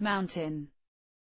mountain.